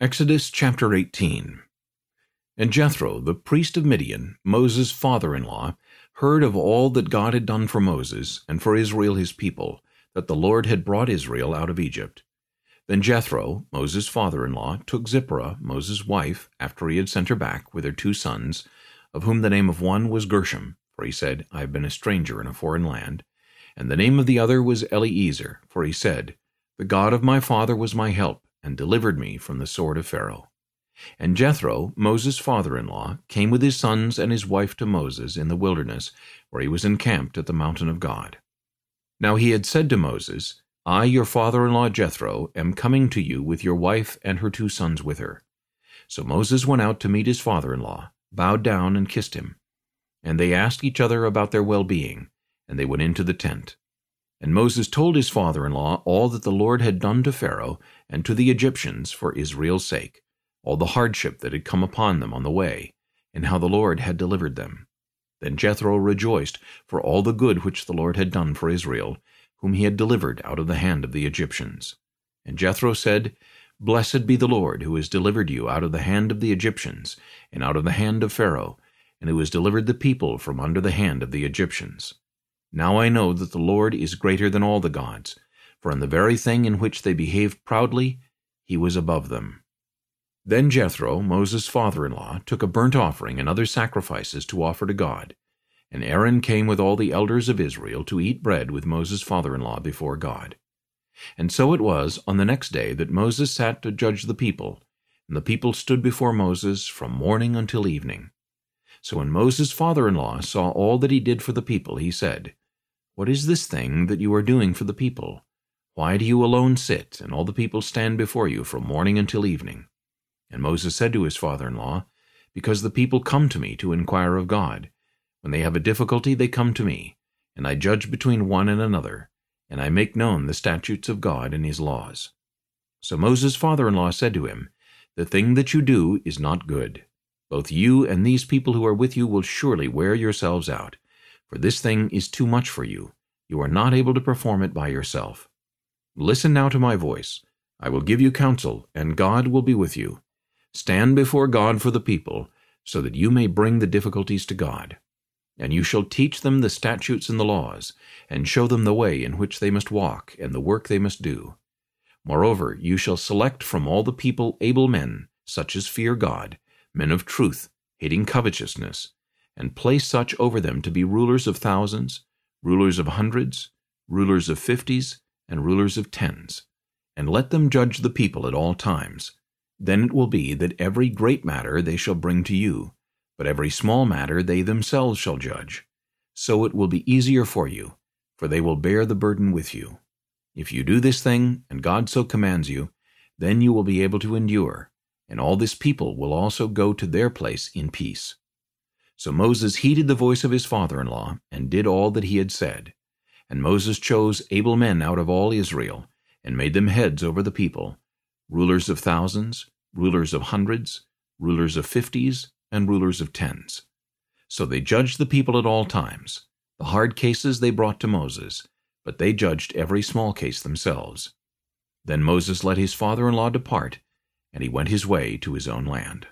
Exodus chapter 18 And Jethro, the priest of Midian, Moses' father-in-law, heard of all that God had done for Moses, and for Israel his people, that the Lord had brought Israel out of Egypt. Then Jethro, Moses' father-in-law, took Zipporah, Moses' wife, after he had sent her back, with her two sons, of whom the name of one was Gershom, for he said, I have been a stranger in a foreign land, and the name of the other was Eliezer, for he said, The God of my father was my help, and delivered me from the sword of Pharaoh. And Jethro, Moses' father-in-law, came with his sons and his wife to Moses in the wilderness, where he was encamped at the mountain of God. Now he had said to Moses, I, your father-in-law Jethro, am coming to you with your wife and her two sons with her. So Moses went out to meet his father-in-law, bowed down and kissed him. And they asked each other about their well-being, and they went into the tent. And Moses told his father-in-law all that the Lord had done to Pharaoh and to the Egyptians for Israel's sake, all the hardship that had come upon them on the way, and how the Lord had delivered them. Then Jethro rejoiced for all the good which the Lord had done for Israel, whom he had delivered out of the hand of the Egyptians. And Jethro said, Blessed be the Lord, who has delivered you out of the hand of the Egyptians, and out of the hand of Pharaoh, and who has delivered the people from under the hand of the Egyptians. Now I know that the Lord is greater than all the gods, for in the very thing in which they behaved proudly, he was above them. Then Jethro, Moses' father-in-law, took a burnt offering and other sacrifices to offer to God. And Aaron came with all the elders of Israel to eat bread with Moses' father-in-law before God. And so it was on the next day that Moses sat to judge the people, and the people stood before Moses from morning until evening. So when Moses' father-in-law saw all that he did for the people, he said, what is this thing that you are doing for the people? Why do you alone sit, and all the people stand before you from morning until evening? And Moses said to his father-in-law, Because the people come to me to inquire of God. When they have a difficulty, they come to me, and I judge between one and another, and I make known the statutes of God and his laws. So Moses' father-in-law said to him, The thing that you do is not good. Both you and these people who are with you will surely wear yourselves out, for this thing is too much for you. You are not able to perform it by yourself. Listen now to my voice. I will give you counsel, and God will be with you. Stand before God for the people, so that you may bring the difficulties to God. And you shall teach them the statutes and the laws, and show them the way in which they must walk, and the work they must do. Moreover, you shall select from all the people able men, such as fear God, men of truth, hating covetousness, and place such over them to be rulers of thousands, rulers of hundreds, rulers of fifties, and rulers of tens. And let them judge the people at all times. Then it will be that every great matter they shall bring to you, but every small matter they themselves shall judge. So it will be easier for you, for they will bear the burden with you. If you do this thing, and God so commands you, then you will be able to endure, and all this people will also go to their place in peace. So Moses heeded the voice of his father-in-law, and did all that he had said. And Moses chose able men out of all Israel, and made them heads over the people, rulers of thousands, rulers of hundreds, rulers of fifties, and rulers of tens. So they judged the people at all times. The hard cases they brought to Moses, but they judged every small case themselves. Then Moses let his father-in-law depart, and he went his way to his own land.